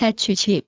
chat chủ chịp.